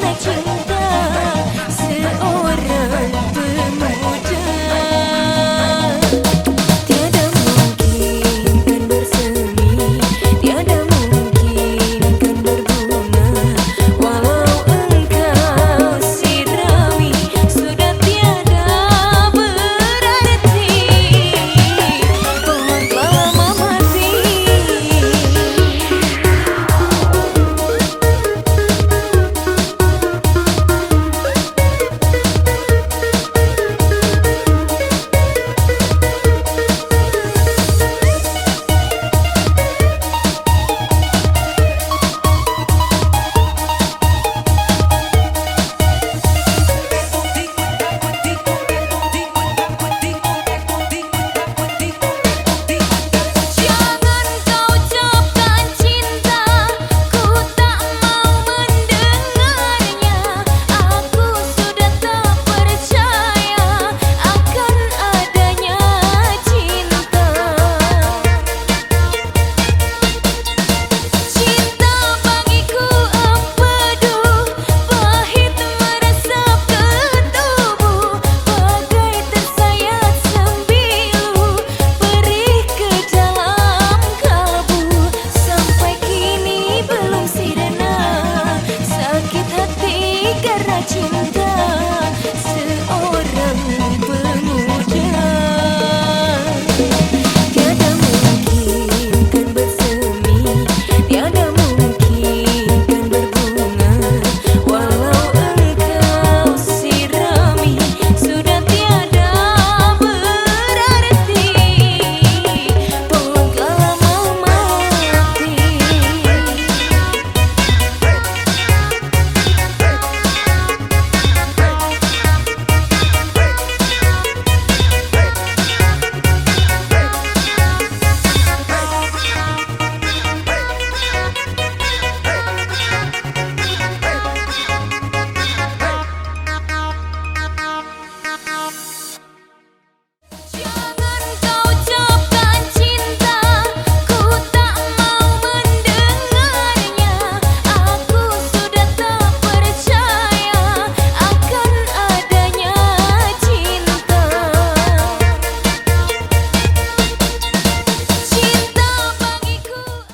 I'll you that you